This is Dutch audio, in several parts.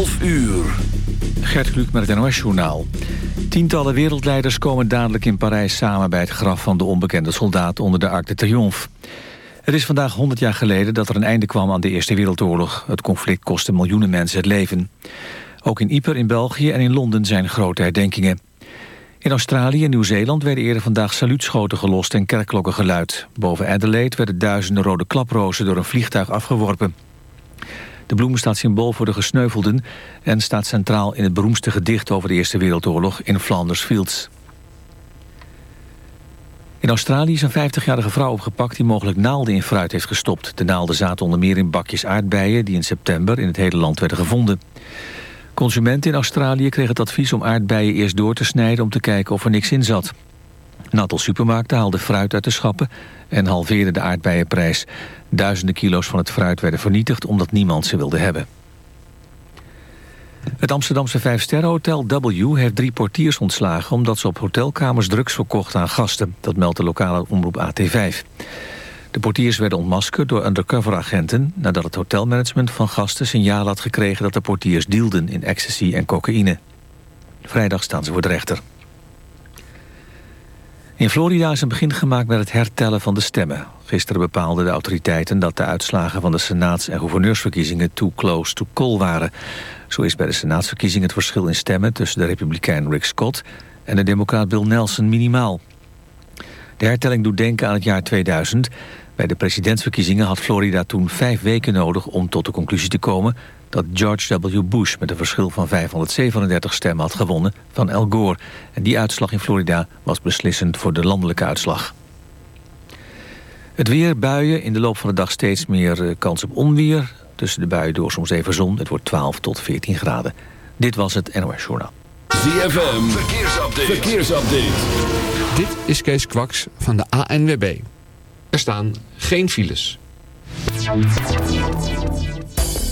12 uur. Gert Kluk met het NOS-journaal. Tientallen wereldleiders komen dadelijk in Parijs samen... bij het graf van de onbekende soldaat onder de Arc de Triomphe. Het is vandaag 100 jaar geleden dat er een einde kwam aan de Eerste Wereldoorlog. Het conflict kostte miljoenen mensen het leven. Ook in Yper in België en in Londen zijn grote herdenkingen. In Australië en Nieuw-Zeeland werden eerder vandaag saluutschoten gelost en kerkklokken geluid. Boven Adelaide werden duizenden rode klaprozen door een vliegtuig afgeworpen. De bloem staat symbool voor de gesneuvelden... en staat centraal in het beroemdste gedicht over de Eerste Wereldoorlog in Flanders Fields. In Australië is een 50-jarige vrouw opgepakt die mogelijk naalden in fruit heeft gestopt. De naalden zaten onder meer in bakjes aardbeien die in september in het hele land werden gevonden. Consumenten in Australië kregen het advies om aardbeien eerst door te snijden om te kijken of er niks in zat. Een aantal supermarkten haalden fruit uit de schappen en halveerden de aardbeienprijs. Duizenden kilo's van het fruit werden vernietigd omdat niemand ze wilde hebben. Het Amsterdamse Vijfsterrenhotel W heeft drie portiers ontslagen... omdat ze op hotelkamers drugs verkochten aan gasten. Dat meldt de lokale omroep AT5. De portiers werden ontmaskerd door undercover-agenten... nadat het hotelmanagement van gasten signaal had gekregen... dat de portiers dealden in ecstasy en cocaïne. Vrijdag staan ze voor de rechter. In Florida is een begin gemaakt met het hertellen van de stemmen. Gisteren bepaalden de autoriteiten dat de uitslagen van de senaats- en gouverneursverkiezingen too close to call waren. Zo is bij de senaatsverkiezingen het verschil in stemmen tussen de republikein Rick Scott en de democraat Bill Nelson minimaal. De hertelling doet denken aan het jaar 2000. Bij de presidentsverkiezingen had Florida toen vijf weken nodig om tot de conclusie te komen dat George W. Bush met een verschil van 537 stemmen had gewonnen van Al Gore. En die uitslag in Florida was beslissend voor de landelijke uitslag. Het weer, buien, in de loop van de dag steeds meer eh, kans op onweer. Tussen de buien door soms even zon. Het wordt 12 tot 14 graden. Dit was het NOS Journaal. ZFM, verkeersupdate. verkeersupdate. Dit is Kees Kwaks van de ANWB. Er staan geen files.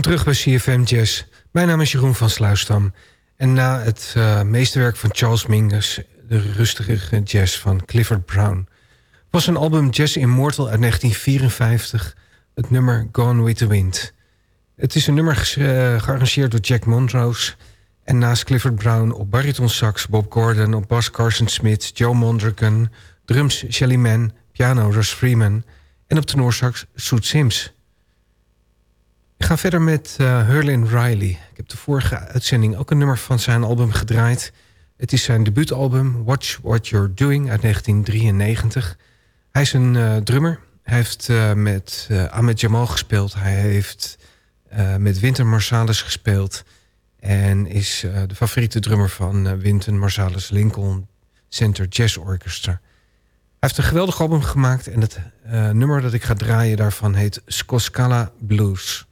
Welkom terug bij CFM Jazz. Mijn naam is Jeroen van Sluisdam. En na het uh, meesterwerk van Charles Mingus... de rustige jazz van Clifford Brown... was een album Jazz Immortal uit 1954... het nummer Gone With The Wind. Het is een nummer uh, gearrangeerd door Jack Montrose... en naast Clifford Brown op baritonsax Bob Gordon... op bas Carson Smith, Joe Mondragon... drums Shelly Mann, piano Russ Freeman... en op tenorsax Soet Sims... Ik ga verder met uh, Hurlin Riley. Ik heb de vorige uitzending ook een nummer van zijn album gedraaid. Het is zijn debuutalbum Watch What You're Doing uit 1993. Hij is een uh, drummer. Hij heeft uh, met Ahmed Jamal gespeeld. Hij heeft met Winter Marsalis gespeeld. En is de favoriete drummer van Winter Marsalis Lincoln Center Jazz Orchestra. Hij heeft een geweldig album gemaakt. En het nummer dat ik ga draaien daarvan heet Skoskala Blues.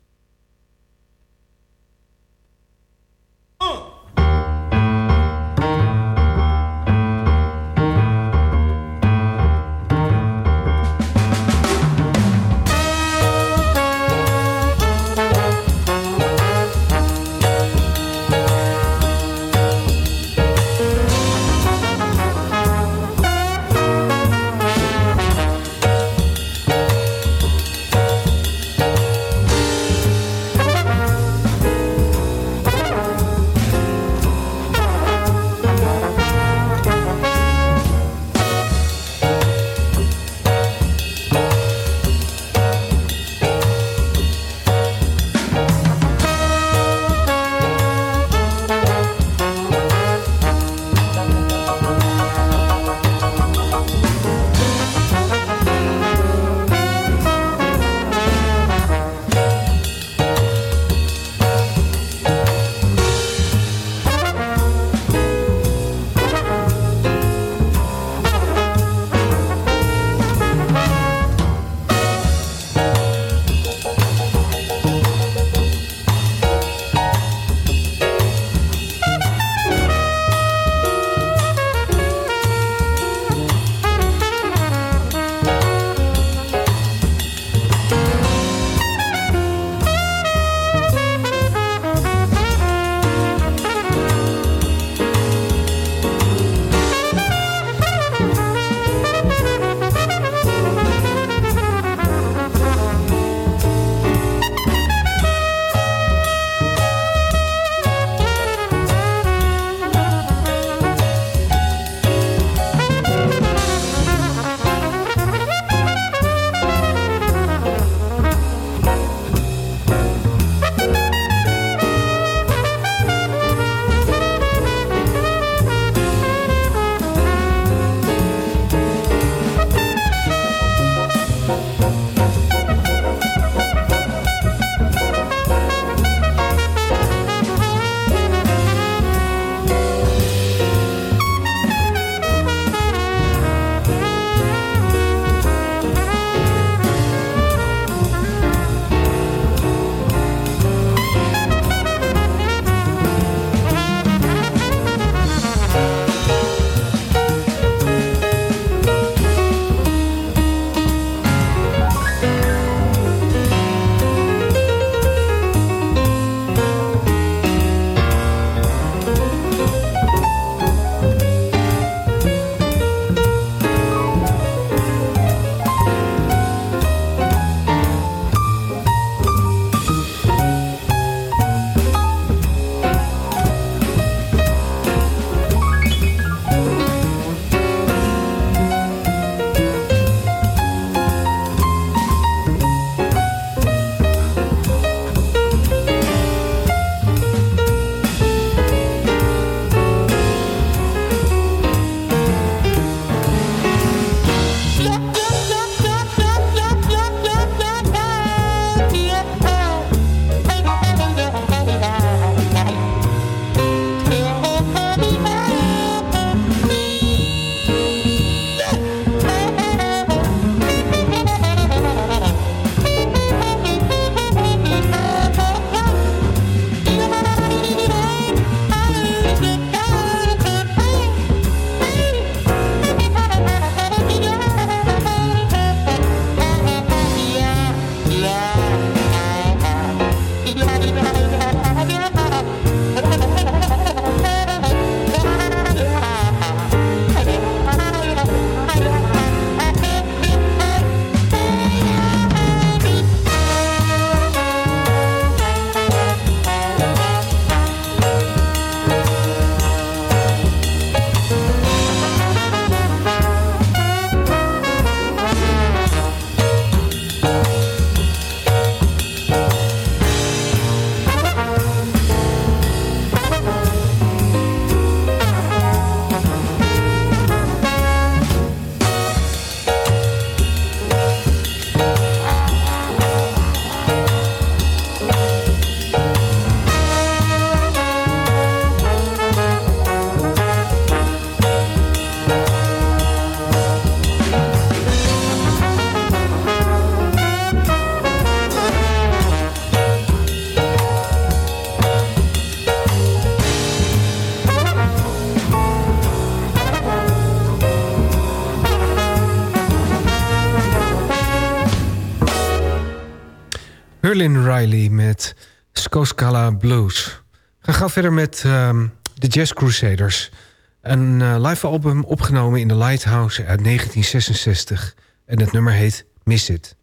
Hurlin Riley met Skoscala Blues. We gaan verder met ehm, de Jazz Crusaders. Een eh, live album opgenomen in de Lighthouse uit 1966. En het nummer heet Miss It.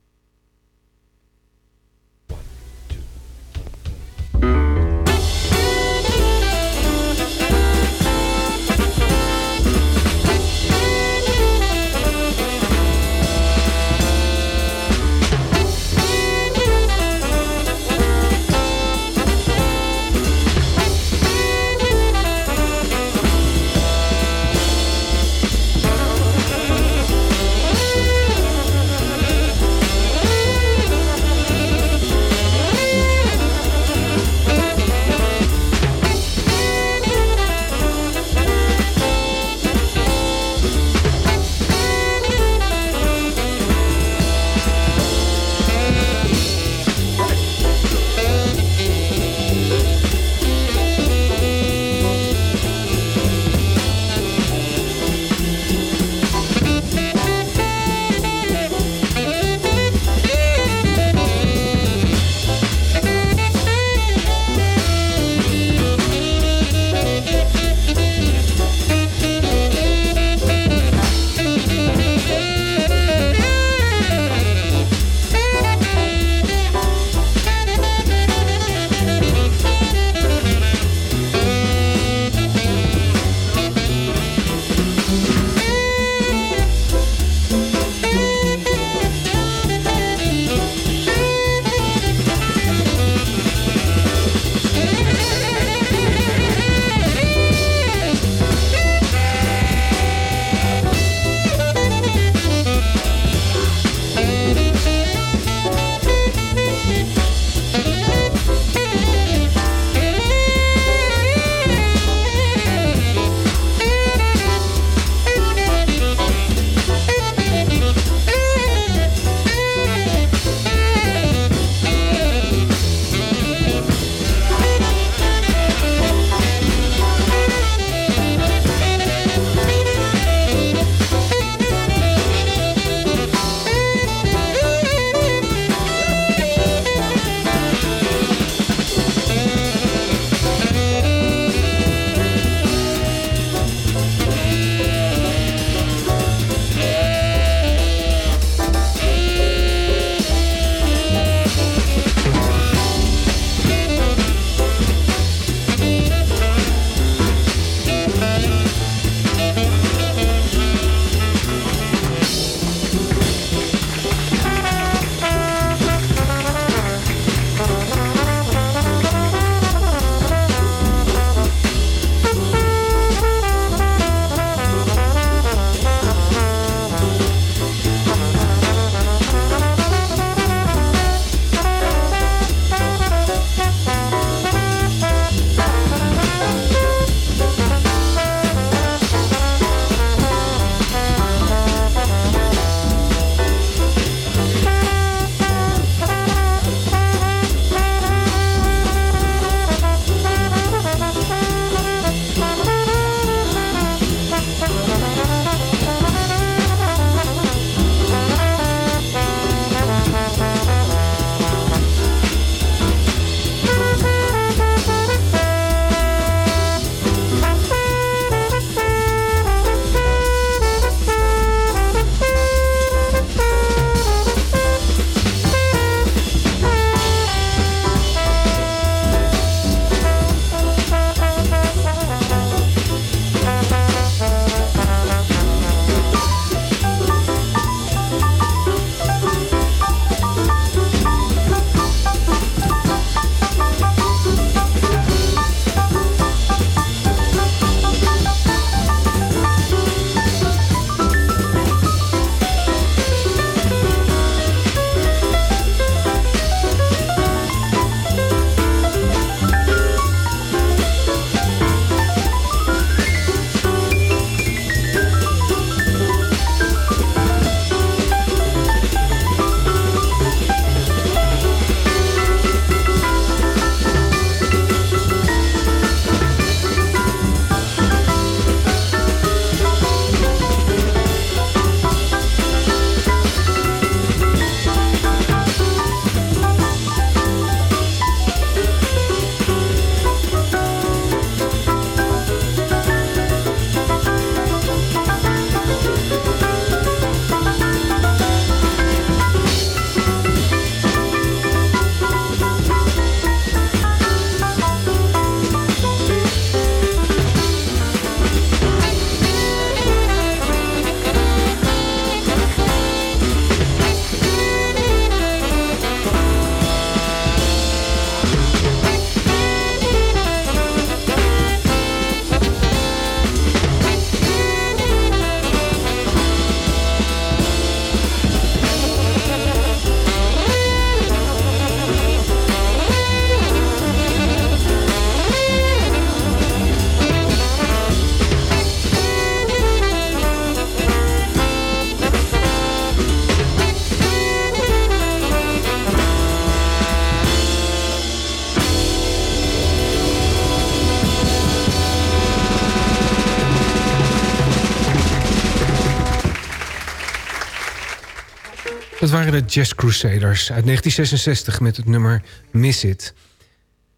De Jazz Crusaders uit 1966 met het nummer Miss It.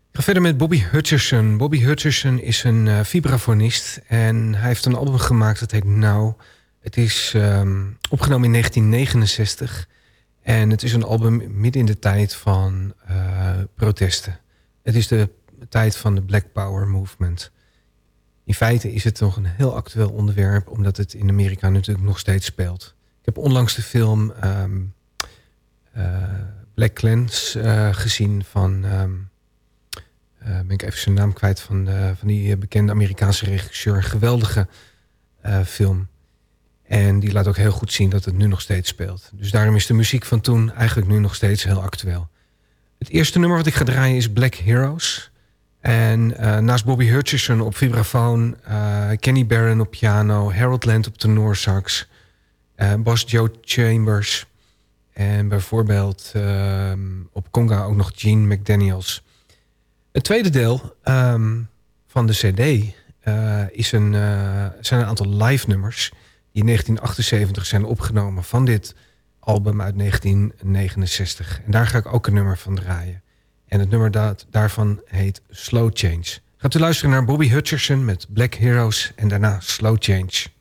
Ik ga verder met Bobby Hutcherson. Bobby Hutcherson is een uh, vibrafonist en hij heeft een album gemaakt dat heet Now. Het is um, opgenomen in 1969 en het is een album midden in de tijd van uh, protesten. Het is de tijd van de Black Power Movement. In feite is het nog een heel actueel onderwerp... omdat het in Amerika natuurlijk nog steeds speelt. Ik heb onlangs de film uh, Black Clans uh, gezien van... Um, uh, ben ik even zijn naam kwijt van, van die bekende Amerikaanse regisseur. Geweldige film. En die laat ook heel goed zien dat het nu nog steeds speelt. Dus daarom is de muziek van toen eigenlijk nu nog steeds heel actueel. Het eerste nummer wat ik ga draaien is Black Heroes... En naast Bobby Hutcherson op vibrafoon, Kenny Barron op piano... Harold Land op tenorsax, uh, Bas Joe Chambers... en bijvoorbeeld op conga ook nog Gene McDaniels. Het tweede deel um, van de cd is een, zijn een aantal live nummers... die in 1978 zijn opgenomen van dit album uit 1969. En daar ga ik ook een nummer van draaien. En het nummer dat, daarvan heet Slow Change. Gaat u luisteren naar Bobby Hutcherson met Black Heroes en daarna Slow Change.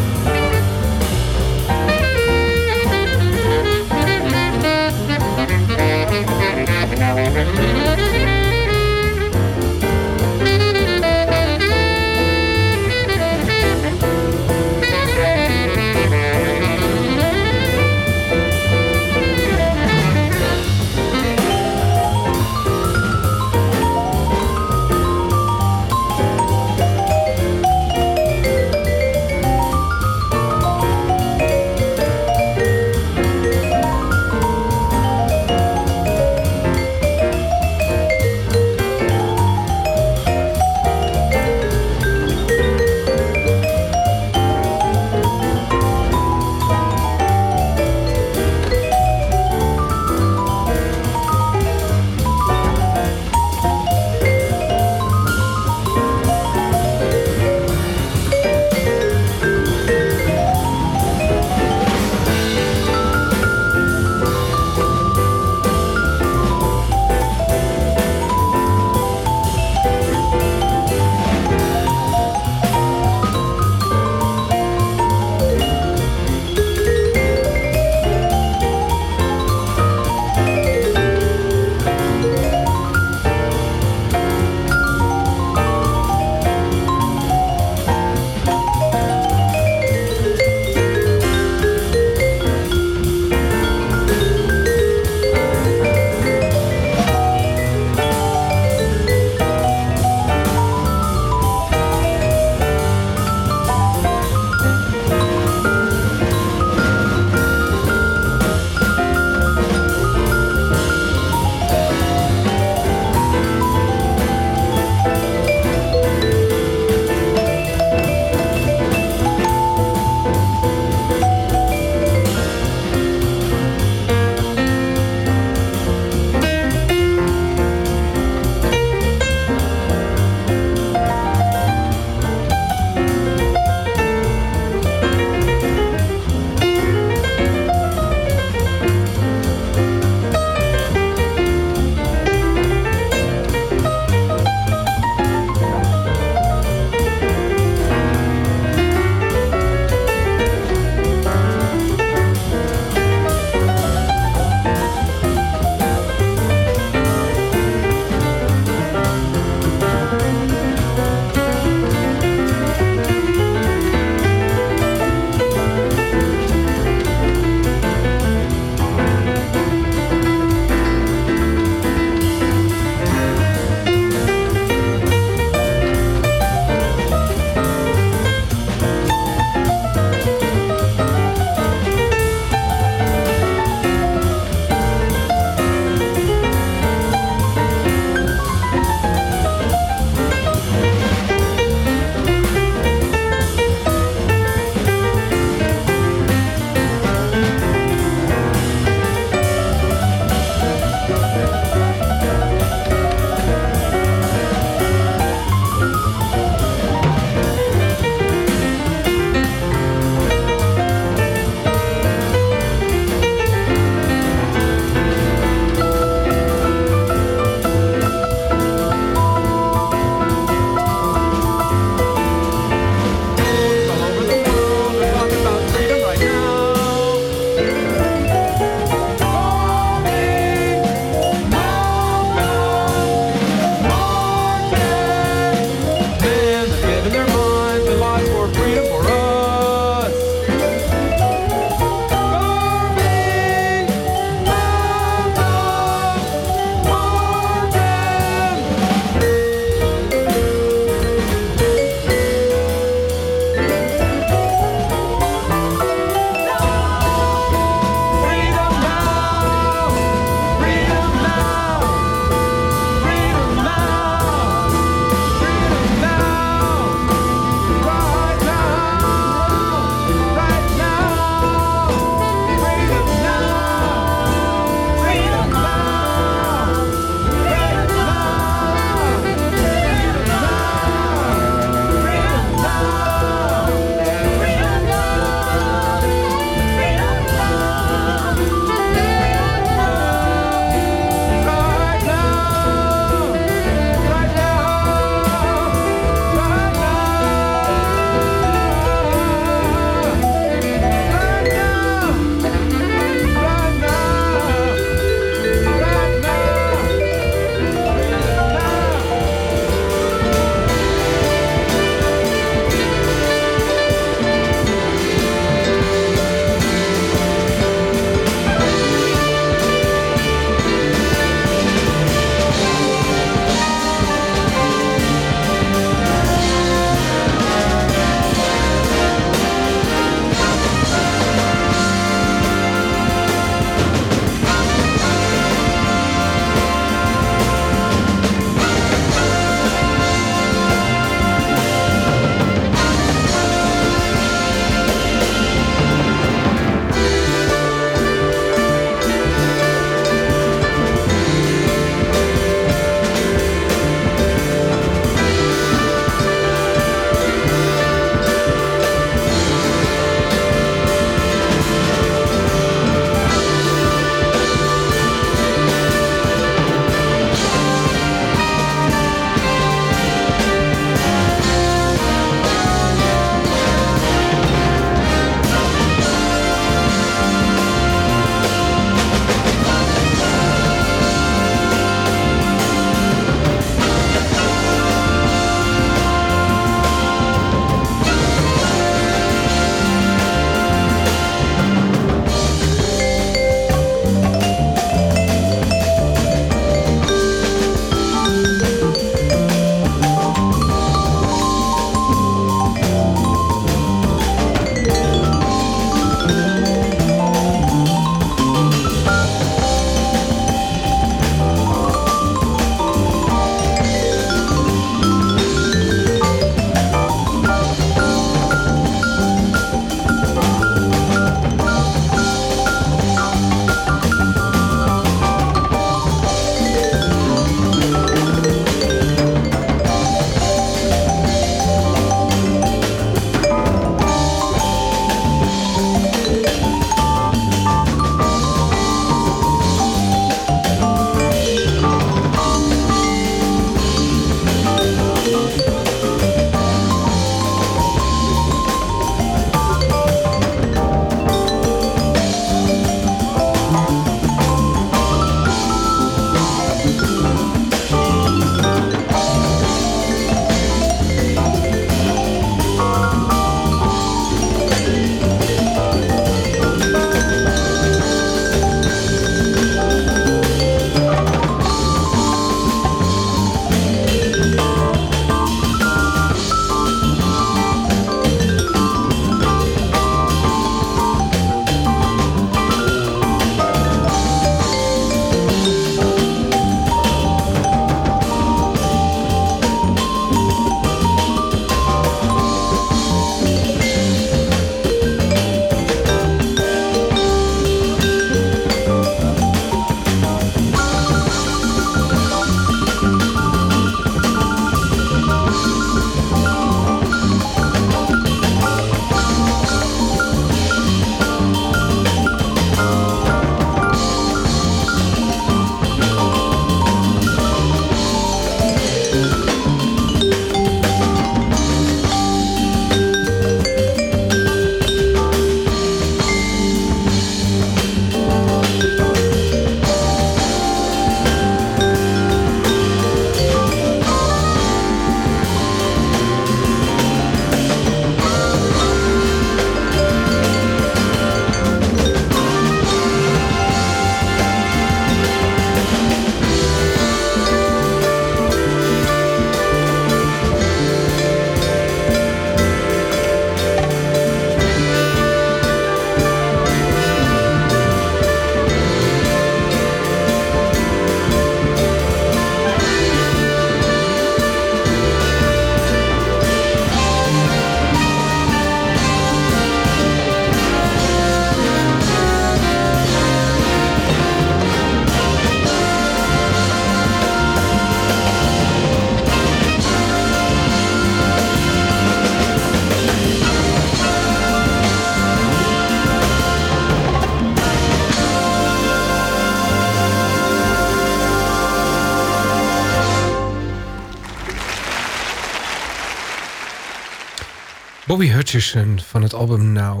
Bobby Hutcherson van het album Now.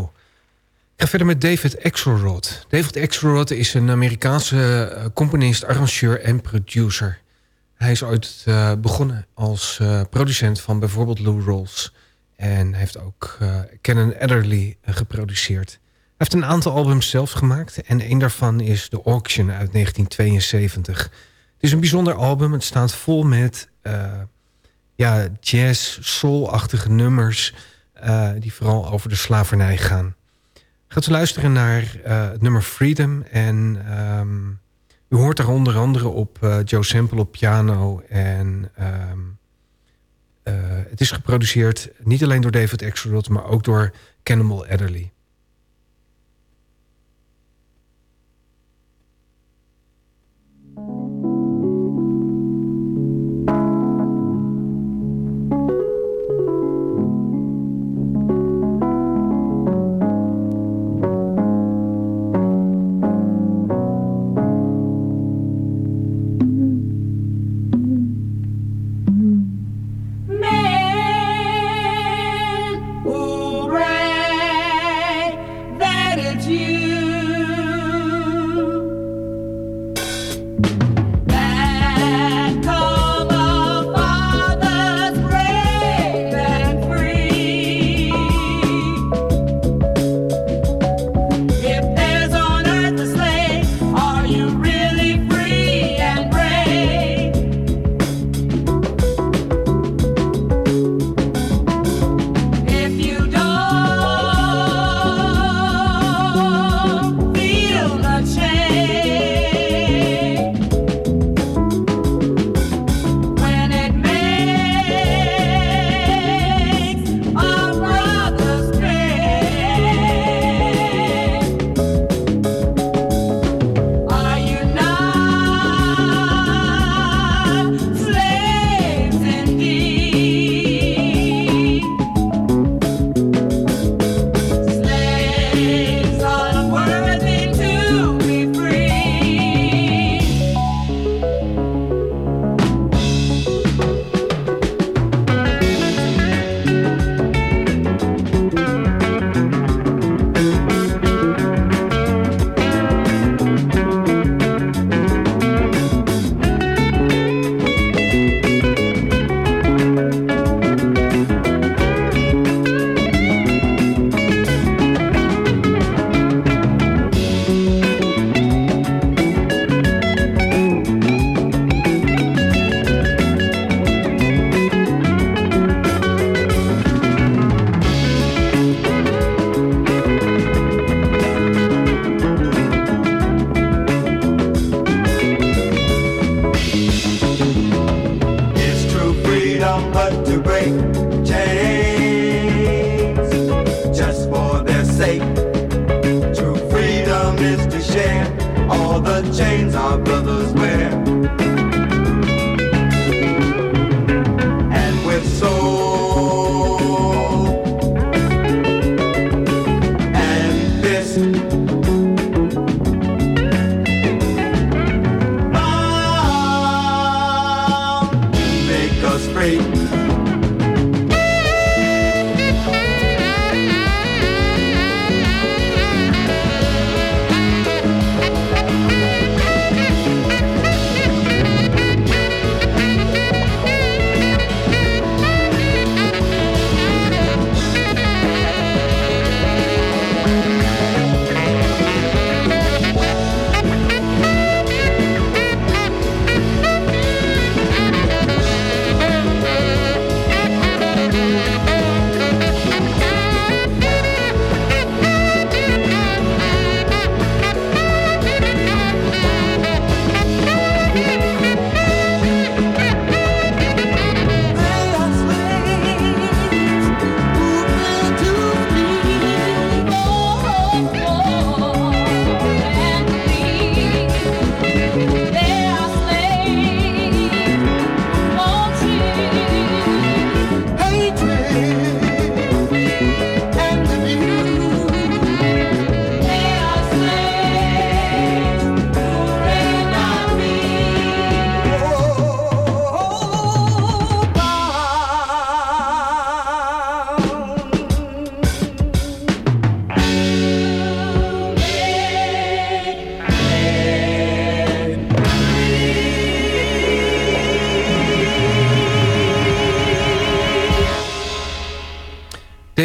Ik ga verder met David Axelrod. David Axelrod is een Amerikaanse eh, componist, arrangeur en producer. Hij is ooit uh, begonnen als uh, producent van bijvoorbeeld Lou Rawls. En heeft ook uh, Canon Adderley geproduceerd. Hij heeft een aantal albums zelf gemaakt. En een daarvan is The Auction uit 1972. Het is een bijzonder album. Het staat vol met ja, jazz, soul-achtige nummers... die vooral over de slavernij gaan. Gaat u luisteren naar het nummer Freedom. En... Um, u hoort daar onder andere op uh, Joe Sample op piano. En uh, het is geproduceerd niet alleen door David Axelrod... maar ook door Cannibal Adderley.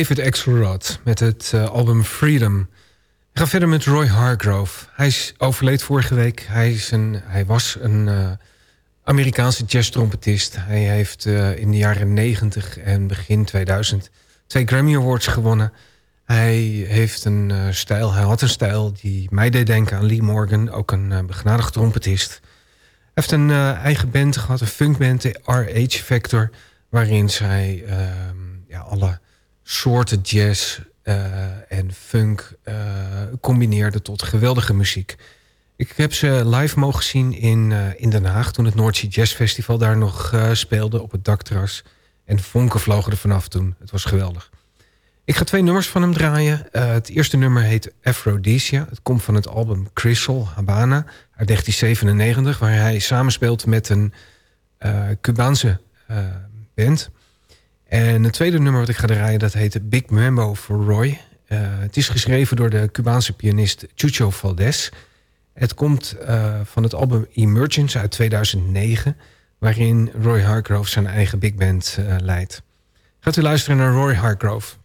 David Axelrod met het eh, album Freedom. Ik ga verder met Roy Hargrove. Hij is overleed vorige week. Hij, is een, hij was een uh, Amerikaanse jazztrompetist. Hij heeft uh, in de jaren 90 en begin 2000 twee Grammy Awards gewonnen. Hij heeft een stijl, hij had een stijl die mij deed denken aan Lee Morgan, ook een begnadigd trompetist. Hij heeft een eigen band gehad, een funkband, de RH Factor, waarin zij ehm, ja, alle soorten jazz en funk combineerde tot geweldige muziek. Ik heb ze live mogen zien in, in Den Haag toen het Noordzee Jazz Festival daar nog speelde op het dakterras. En vonken vlogen er vanaf toen. Het was geweldig. Ik ga twee nummers van hem draaien. Het eerste nummer heet Aphrodisia. Het komt van het album Crystal Habana uit 1997... waar hij samenspeelt met een uh, Cubaanse band. En het tweede nummer wat ik ga draaien... dat heet Big Mambo for Roy. het is geschreven door de Cubaanse pianist Chucho Valdez. Het komt van het album Emergence uit 2009... waarin Roy Hargrove zijn eigen big band leidt. Gaat u luisteren naar Roy Hargrove...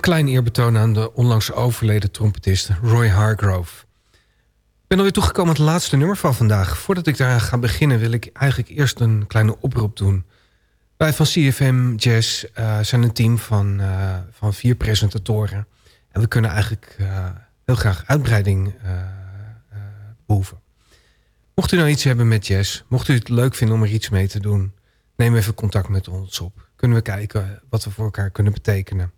klein eerbetoon aan de onlangs overleden trompetist Roy Hargrove. Ik ben alweer toegekomen aan het laatste nummer van vandaag. Voordat ik daar ga beginnen wil ik eigenlijk eerst een kleine oproep doen. Wij van CFM Jazz uh, zijn een team van, uh, van vier presentatoren. En we kunnen eigenlijk uh, heel graag uitbreiding behoeven. Mocht u nou iets hebben met jazz, mocht u het leuk vinden om er iets mee te doen... neem even contact met ons op. Kunnen we kijken wat we voor elkaar kunnen betekenen.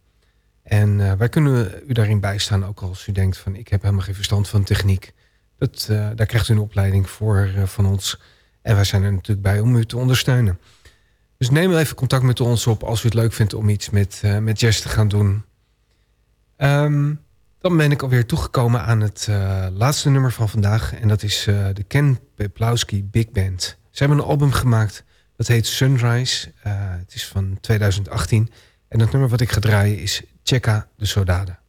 En uh, wij kunnen u daarin bijstaan, ook als u denkt van... ik heb helemaal geen verstand van techniek. Dat, uh, daar krijgt u een opleiding voor uh, van ons. En wij zijn er natuurlijk bij om u te ondersteunen. Dus neem even contact met ons op als u het leuk vindt om iets met, met jazz te gaan doen. Um, dan ben ik alweer toegekomen aan het laatste nummer van vandaag. En dat is de Ken Peplowski Big Band. Ze hebben een album gemaakt, dat heet Sunrise. het is van 2018. En het nummer wat ik ga draaien is Checa de Soldada.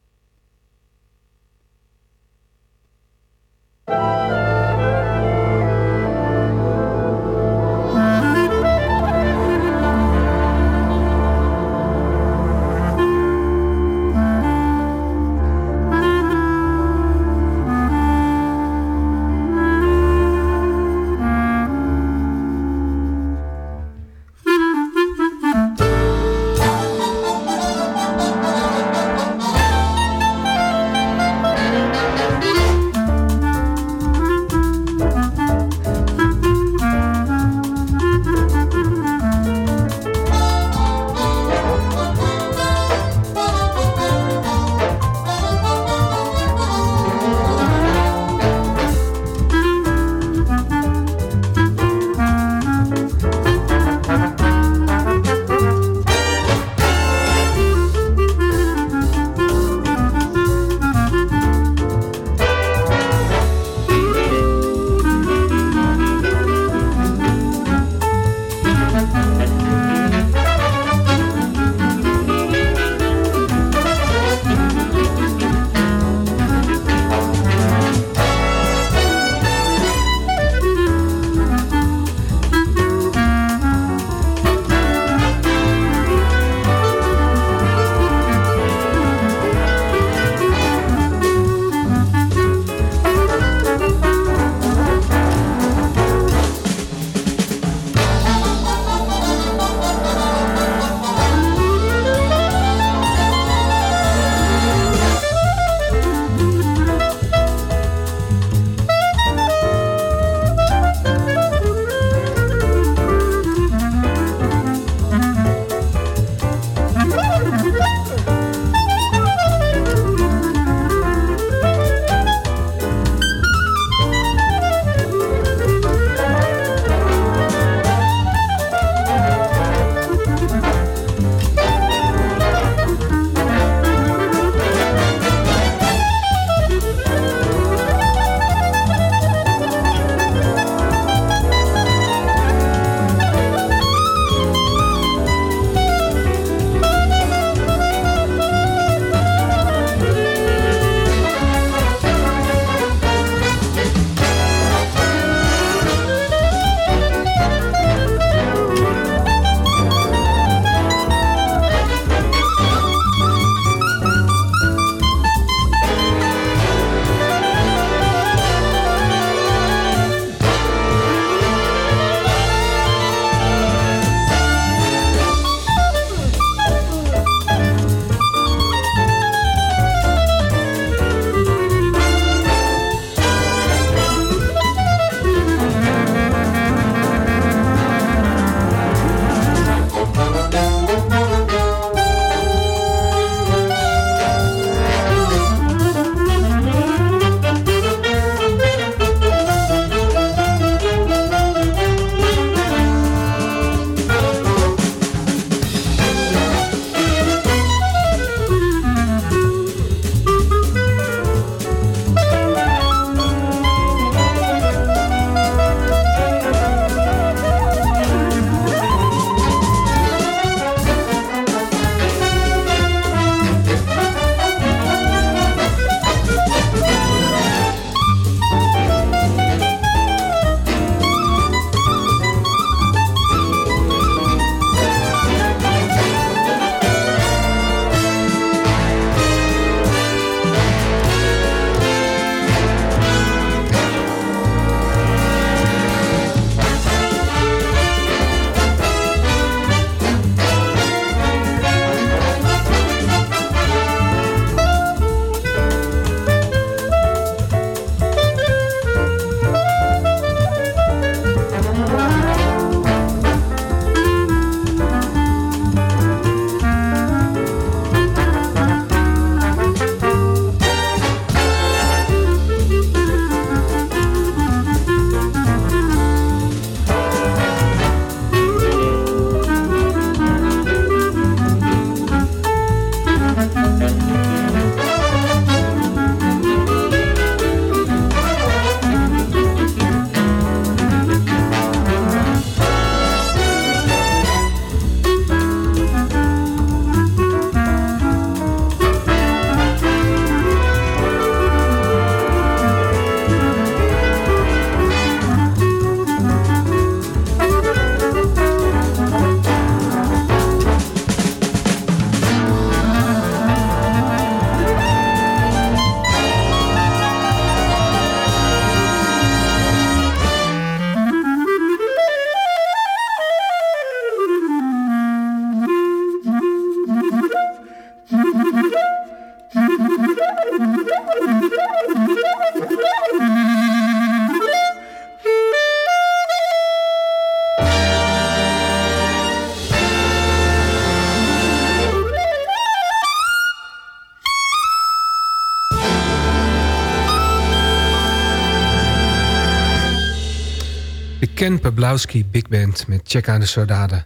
Ken Pablowski Big Band met Check aan de Saudade.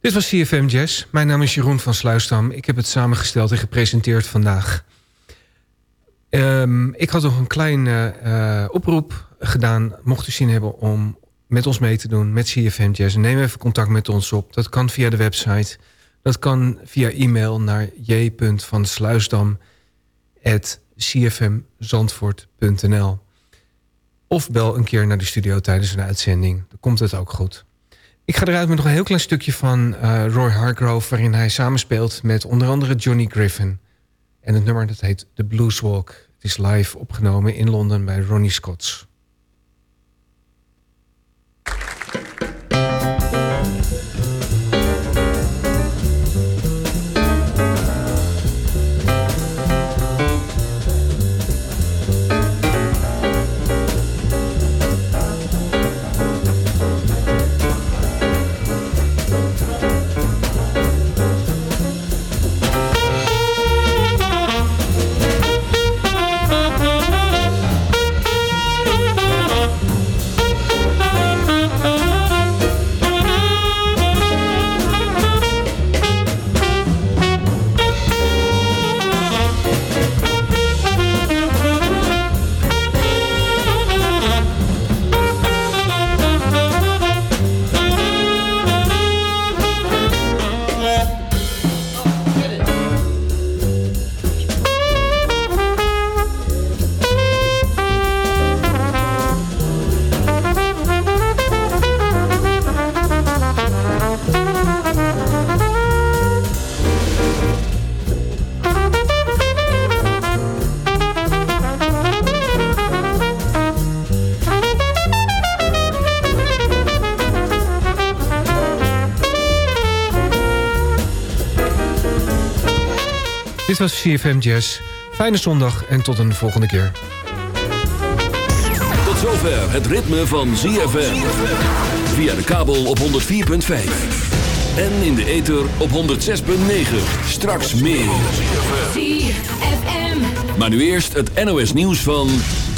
Dit was CFM Jazz. Mijn naam is Jeroen van Sluisdam. Ik heb het samengesteld en gepresenteerd vandaag. Ehm, ik had nog een kleine eh, oproep gedaan. Mocht u zin hebben om met ons mee te doen met CFM Jazz... neem even contact met ons op. Dat kan via de website. Dat kan via e-mail naar j.vansluisdam.cfmzandvoort.nl Of bel een keer naar de studio tijdens een uitzending. Dan komt het ook goed. Ik ga eruit met nog een heel klein stukje van eh, Roy Hargrove... waarin hij samenspeelt met onder andere Johnny Griffin. En het nummer dat heet The Blues Walk. Het is live opgenomen in Londen bij Ronnie Scott's. Was CFM Jazz. Fijne zondag en tot een volgende keer. Tot zover het ritme van ZFM. Via de kabel op 104.5. En in de ether op 106.9. Straks meer. Maar nu eerst het NOS nieuws van...